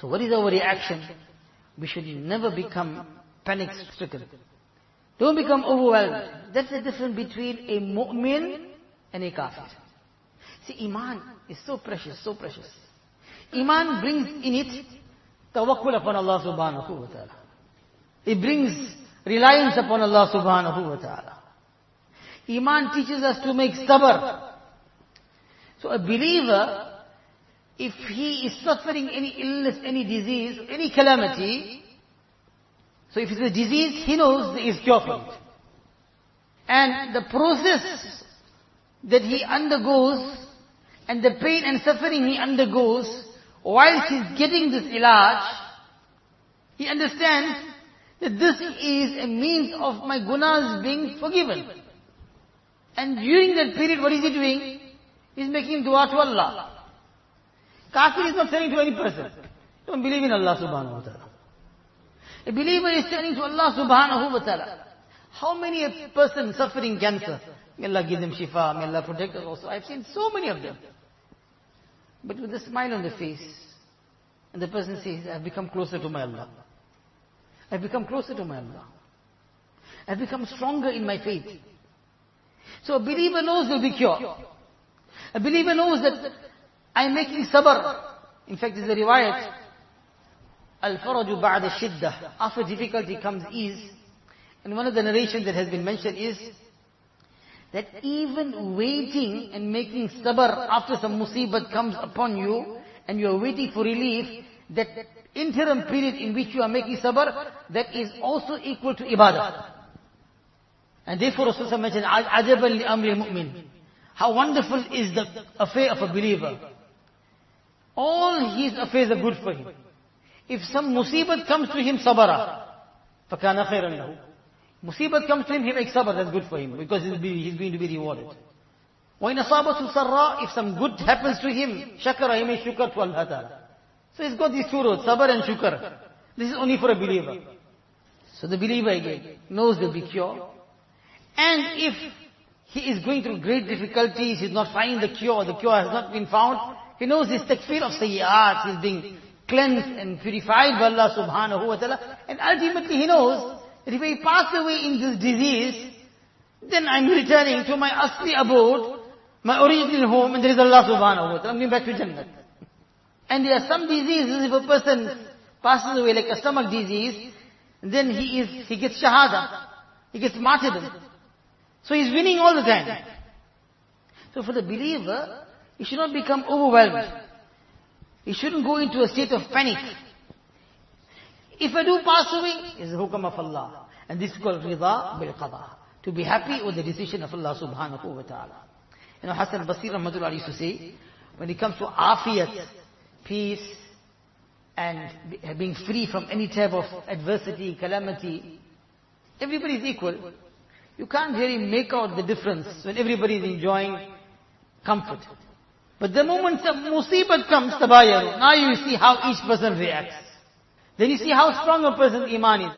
So what is our reaction? We should never become panic stricken. Don't become overwhelmed. That's the difference between a mu'min and a kafir. See, Iman is so precious, so precious. Iman brings in it tawakkul upon Allah subhanahu wa ta'ala. It brings reliance upon Allah subhanahu wa ta'ala. Iman teaches us to make sabr. So a believer, if he is suffering any illness, any disease, any calamity, so if it's a disease, he knows there is cure for it. And the process that he undergoes and the pain and suffering he undergoes whilst he's getting this ilaj, he understands that this is a means of my gunas being forgiven. And during that period, what is he doing? He's making dua to Allah. Kafir is not saying to any person, don't believe in Allah subhanahu wa ta'ala. A believer is turning to Allah subhanahu wa ta'ala. How many a person suffering cancer? May Allah give them shifa, may Allah protect us also. I've seen so many of them. But with a smile on the face. And the person says, I've become closer to my Allah. I've become closer to my Allah. I've become stronger in my faith. So a believer knows there'll be cure. A believer knows that I'm making sabr. In fact, there's a riwayat. Al-faraju ba'da shiddah. After difficulty comes ease. And one of the narrations that has been mentioned is that even waiting and making sabr after some musibat comes upon you and you are waiting for relief, that interim period in which you are making sabr, that is also equal to ibadah. And therefore Rasulullah mentioned, عَجَبًا لِأَمْرِ الْمُؤْمِنِ How wonderful is the affair of a believer. All his affairs are good for him. If some musibat comes to him, sabara. فَكَانَ خَيْرًا لَهُ Musibat comes to him, he makes sabr, that's good for him, because he's, be, he's going to be rewarded. وَإِنْ أَصَابَتُ سَرَّا If some good happens to him, shakara, he may shukar to Allah Ta'ala. So he's got these two roads, sabr and shukar. This is only for a believer. So the believer again knows the big cure. And if he is going through great difficulties, he's not finding the cure, the cure has not been found, he knows his takfir of sayyat, he's being cleansed and purified by Allah subhanahu wa ta'ala. And ultimately he knows that if I pass away in this disease, then I'm returning to my asli abode, my original home, and there is Allah subhanahu wa ta'ala. I'm going back to Jannah. And there are some diseases, if a person passes away like a stomach disease, then he is, he gets shahada. He gets martyrdom. So he's winning all the time. So for the believer, he should not become overwhelmed. He shouldn't go into a state of panic. If I do pass away, it's the hukam of Allah. And this is called rida bil qada. To be happy with the decision of Allah subhanahu wa ta'ala. You know, Hassan Basri Rahmatullah used to say, when it comes to afiyat, peace, and being free from any type of adversity, calamity, everybody is equal. You can't really make out the difference when everybody is enjoying comfort. But the moment some musibat comes, tabayaru, now you see how each person reacts. Then you see how strong a person's iman is.